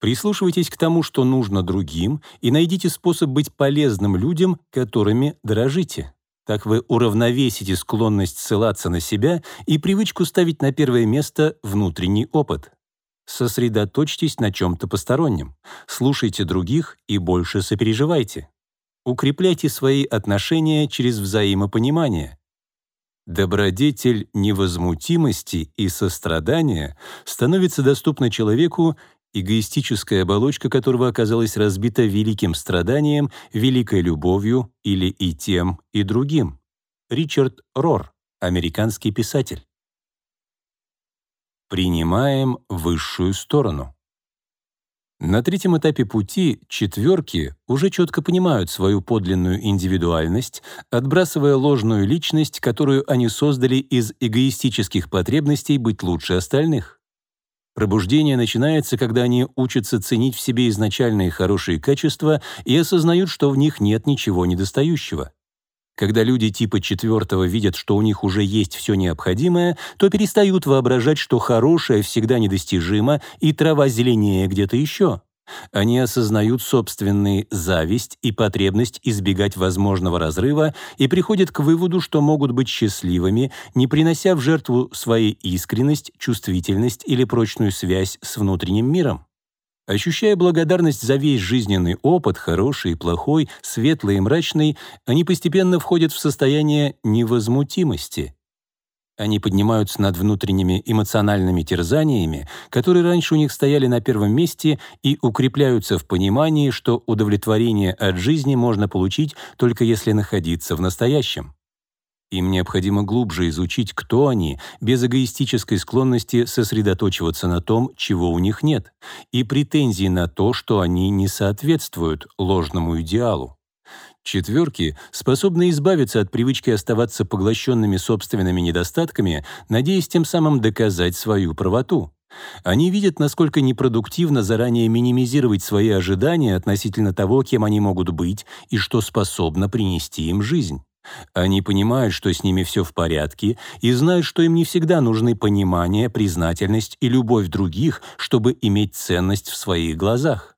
Прислушивайтесь к тому, что нужно другим, и найдите способ быть полезным людям, которыми дорожите. Так вы уравновесите склонность ссылаться на себя и привычку ставить на первое место внутренний опыт. Сосредоточьтесь на чем-то постороннем, слушайте других и больше сопереживайте. Укрепляйте свои отношения через взаимопонимание. Добродетель невозмутимости и сострадания становится доступна человеку, эгоистическая оболочка которого оказалась разбита великим страданием, великой любовью или и тем, и другим. Ричард Рор, американский писатель. Принимаем высшую сторону. На третьем этапе пути четверки уже четко понимают свою подлинную индивидуальность, отбрасывая ложную личность, которую они создали из эгоистических потребностей быть лучше остальных. Пробуждение начинается, когда они учатся ценить в себе изначальные хорошие качества и осознают, что в них нет ничего недостающего. Когда люди типа четвертого видят, что у них уже есть все необходимое, то перестают воображать, что хорошее всегда недостижимо и трава зеленее где-то еще. Они осознают собственную зависть и потребность избегать возможного разрыва и приходят к выводу, что могут быть счастливыми, не принося в жертву своей искренность, чувствительность или прочную связь с внутренним миром. Ощущая благодарность за весь жизненный опыт, хороший и плохой, светлый и мрачный, они постепенно входят в состояние невозмутимости — они поднимаются над внутренними эмоциональными терзаниями, которые раньше у них стояли на первом месте, и укрепляются в понимании, что удовлетворение от жизни можно получить только если находиться в настоящем. Им необходимо глубже изучить, кто они, без эгоистической склонности сосредоточиваться на том, чего у них нет, и претензий на то, что они не соответствуют ложному идеалу. Четверки способны избавиться от привычки оставаться поглощенными собственными недостатками, надеясь тем самым доказать свою правоту. Они видят, насколько непродуктивно заранее минимизировать свои ожидания относительно того, кем они могут быть и что способно принести им жизнь. Они понимают, что с ними все в порядке, и знают, что им не всегда нужны понимание, признательность и любовь других, чтобы иметь ценность в своих глазах.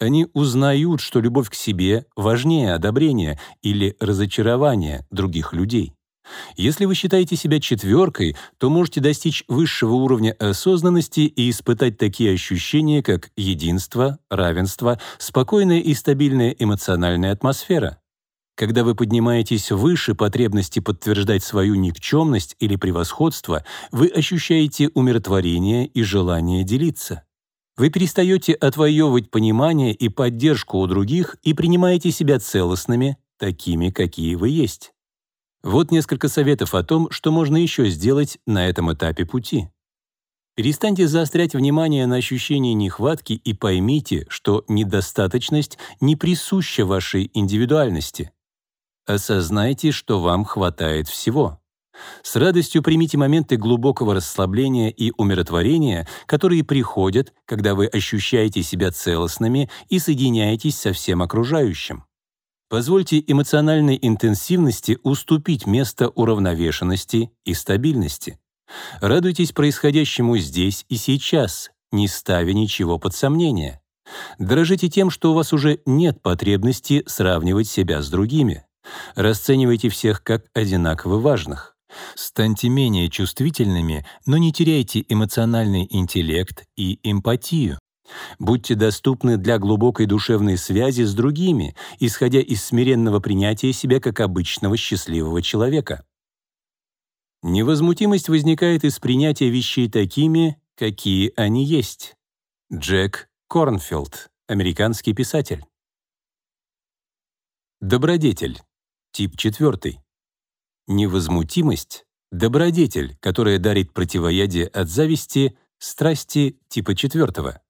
Они узнают, что любовь к себе важнее одобрения или разочарования других людей. Если вы считаете себя четверкой, то можете достичь высшего уровня осознанности и испытать такие ощущения, как единство, равенство, спокойная и стабильная эмоциональная атмосфера. Когда вы поднимаетесь выше потребности подтверждать свою никчемность или превосходство, вы ощущаете умиротворение и желание делиться. Вы перестаете отвоевывать понимание и поддержку у других и принимаете себя целостными, такими, какие вы есть. Вот несколько советов о том, что можно еще сделать на этом этапе пути. Перестаньте заострять внимание на ощущении нехватки и поймите, что недостаточность не присуща вашей индивидуальности. Осознайте, что вам хватает всего. С радостью примите моменты глубокого расслабления и умиротворения, которые приходят, когда вы ощущаете себя целостными и соединяетесь со всем окружающим. Позвольте эмоциональной интенсивности уступить место уравновешенности и стабильности. Радуйтесь происходящему здесь и сейчас, не ставя ничего под сомнение. Дорожите тем, что у вас уже нет потребности сравнивать себя с другими. Расценивайте всех как одинаково важных. Станьте менее чувствительными, но не теряйте эмоциональный интеллект и эмпатию. Будьте доступны для глубокой душевной связи с другими, исходя из смиренного принятия себя как обычного счастливого человека. Невозмутимость возникает из принятия вещей такими, какие они есть. Джек Корнфилд, американский писатель. Добродетель. Тип 4. Невозмутимость — добродетель, которая дарит противоядие от зависти, страсти типа 4.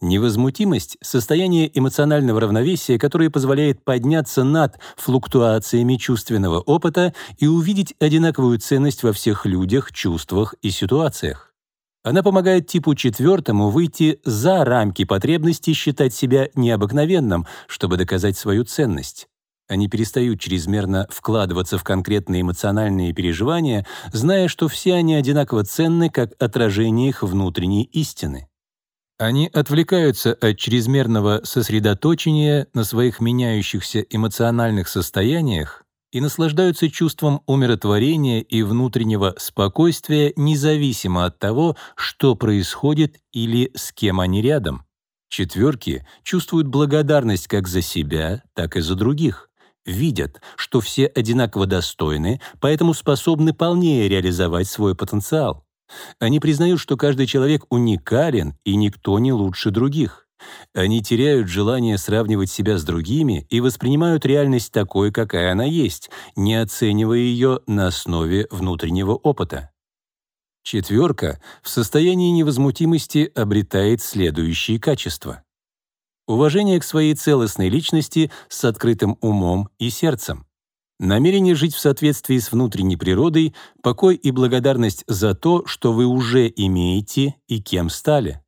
Невозмутимость — состояние эмоционального равновесия, которое позволяет подняться над флуктуациями чувственного опыта и увидеть одинаковую ценность во всех людях, чувствах и ситуациях. Она помогает типу четвертому выйти за рамки потребности считать себя необыкновенным, чтобы доказать свою ценность. Они перестают чрезмерно вкладываться в конкретные эмоциональные переживания, зная, что все они одинаково ценны как отражение их внутренней истины. Они отвлекаются от чрезмерного сосредоточения на своих меняющихся эмоциональных состояниях и наслаждаются чувством умиротворения и внутреннего спокойствия независимо от того, что происходит или с кем они рядом. Четверки чувствуют благодарность как за себя, так и за других. Видят, что все одинаково достойны, поэтому способны полнее реализовать свой потенциал. Они признают, что каждый человек уникален и никто не лучше других. Они теряют желание сравнивать себя с другими и воспринимают реальность такой, какая она есть, не оценивая ее на основе внутреннего опыта. Четверка в состоянии невозмутимости обретает следующие качества. Уважение к своей целостной личности с открытым умом и сердцем. Намерение жить в соответствии с внутренней природой, покой и благодарность за то, что вы уже имеете и кем стали.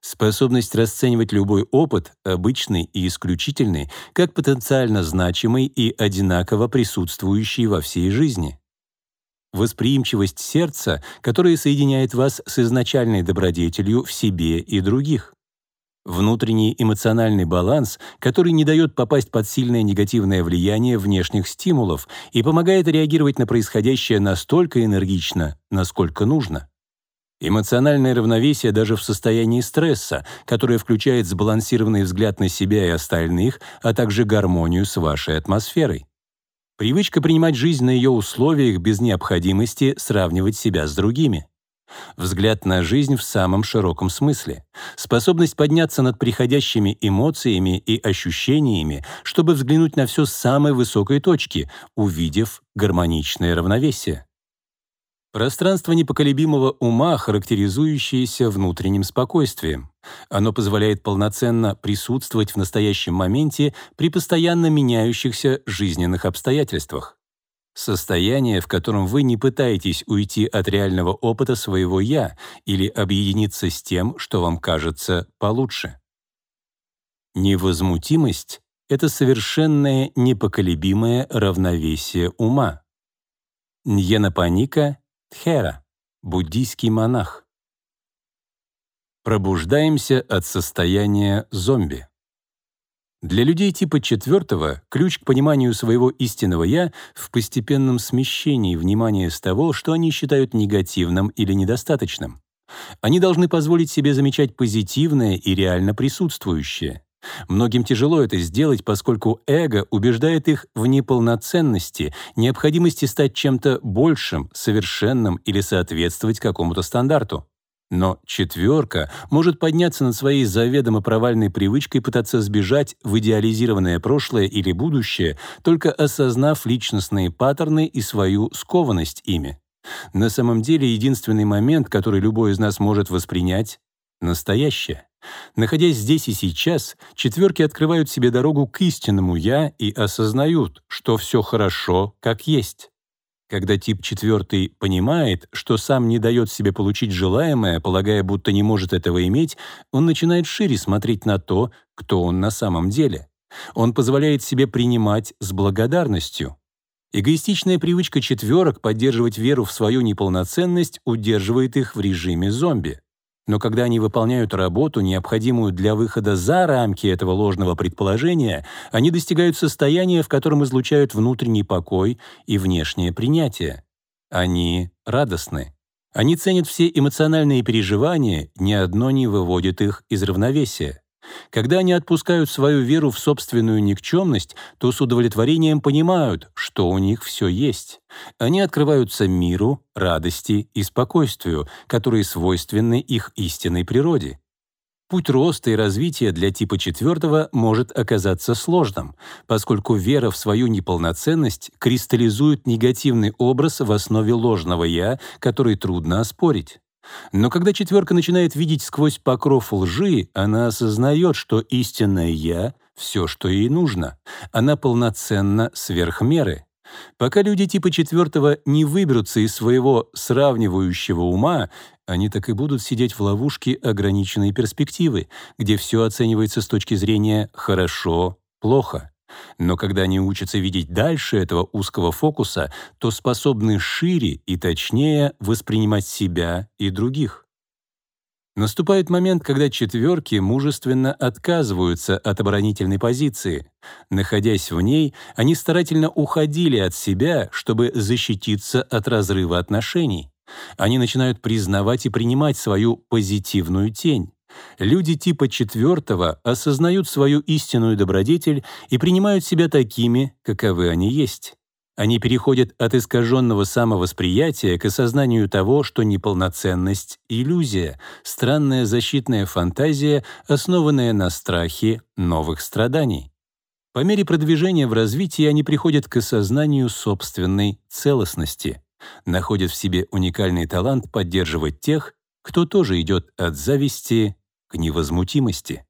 Способность расценивать любой опыт, обычный и исключительный, как потенциально значимый и одинаково присутствующий во всей жизни. Восприимчивость сердца, которая соединяет вас с изначальной добродетелью в себе и других. Внутренний эмоциональный баланс, который не дает попасть под сильное негативное влияние внешних стимулов и помогает реагировать на происходящее настолько энергично, насколько нужно. Эмоциональное равновесие даже в состоянии стресса, которое включает сбалансированный взгляд на себя и остальных, а также гармонию с вашей атмосферой. Привычка принимать жизнь на ее условиях без необходимости сравнивать себя с другими взгляд на жизнь в самом широком смысле, способность подняться над приходящими эмоциями и ощущениями, чтобы взглянуть на все с самой высокой точки, увидев гармоничное равновесие. Пространство непоколебимого ума, характеризующееся внутренним спокойствием. Оно позволяет полноценно присутствовать в настоящем моменте при постоянно меняющихся жизненных обстоятельствах. Состояние, в котором вы не пытаетесь уйти от реального опыта своего «я» или объединиться с тем, что вам кажется получше. Невозмутимость — это совершенное непоколебимое равновесие ума. Ньенапаника Тхера, буддийский монах. Пробуждаемся от состояния зомби. Для людей типа четвертого ключ к пониманию своего истинного «я» в постепенном смещении внимания с того, что они считают негативным или недостаточным. Они должны позволить себе замечать позитивное и реально присутствующее. Многим тяжело это сделать, поскольку эго убеждает их в неполноценности, необходимости стать чем-то большим, совершенным или соответствовать какому-то стандарту. Но четверка может подняться над своей заведомо провальной привычкой пытаться сбежать в идеализированное прошлое или будущее, только осознав личностные паттерны и свою скованность ими. На самом деле единственный момент, который любой из нас может воспринять — настоящее. Находясь здесь и сейчас, четверки открывают себе дорогу к истинному «я» и осознают, что все хорошо, как есть. Когда тип четвертый понимает, что сам не дает себе получить желаемое, полагая, будто не может этого иметь, он начинает шире смотреть на то, кто он на самом деле. Он позволяет себе принимать с благодарностью. Эгоистичная привычка четверок поддерживать веру в свою неполноценность удерживает их в режиме зомби. Но когда они выполняют работу, необходимую для выхода за рамки этого ложного предположения, они достигают состояния, в котором излучают внутренний покой и внешнее принятие. Они радостны. Они ценят все эмоциональные переживания, ни одно не выводит их из равновесия. Когда они отпускают свою веру в собственную никчемность, то с удовлетворением понимают, что у них все есть. Они открываются миру, радости и спокойствию, которые свойственны их истинной природе. Путь роста и развития для типа четвертого может оказаться сложным, поскольку вера в свою неполноценность кристаллизует негативный образ в основе ложного «я», который трудно оспорить. Но когда четверка начинает видеть сквозь покров лжи, она осознает, что истинное «я» — все, что ей нужно. Она полноценна сверх меры. Пока люди типа четвертого не выберутся из своего сравнивающего ума, они так и будут сидеть в ловушке ограниченной перспективы, где все оценивается с точки зрения «хорошо», «плохо». Но когда они учатся видеть дальше этого узкого фокуса, то способны шире и точнее воспринимать себя и других. Наступает момент, когда четверки мужественно отказываются от оборонительной позиции. Находясь в ней, они старательно уходили от себя, чтобы защититься от разрыва отношений. Они начинают признавать и принимать свою позитивную тень. Люди типа четвертого осознают свою истинную добродетель и принимают себя такими, каковы они есть. Они переходят от искаженного самовосприятия к осознанию того, что неполноценность — иллюзия, странная защитная фантазия, основанная на страхе новых страданий. По мере продвижения в развитии они приходят к осознанию собственной целостности, находят в себе уникальный талант поддерживать тех, кто тоже идет от зависти к невозмутимости.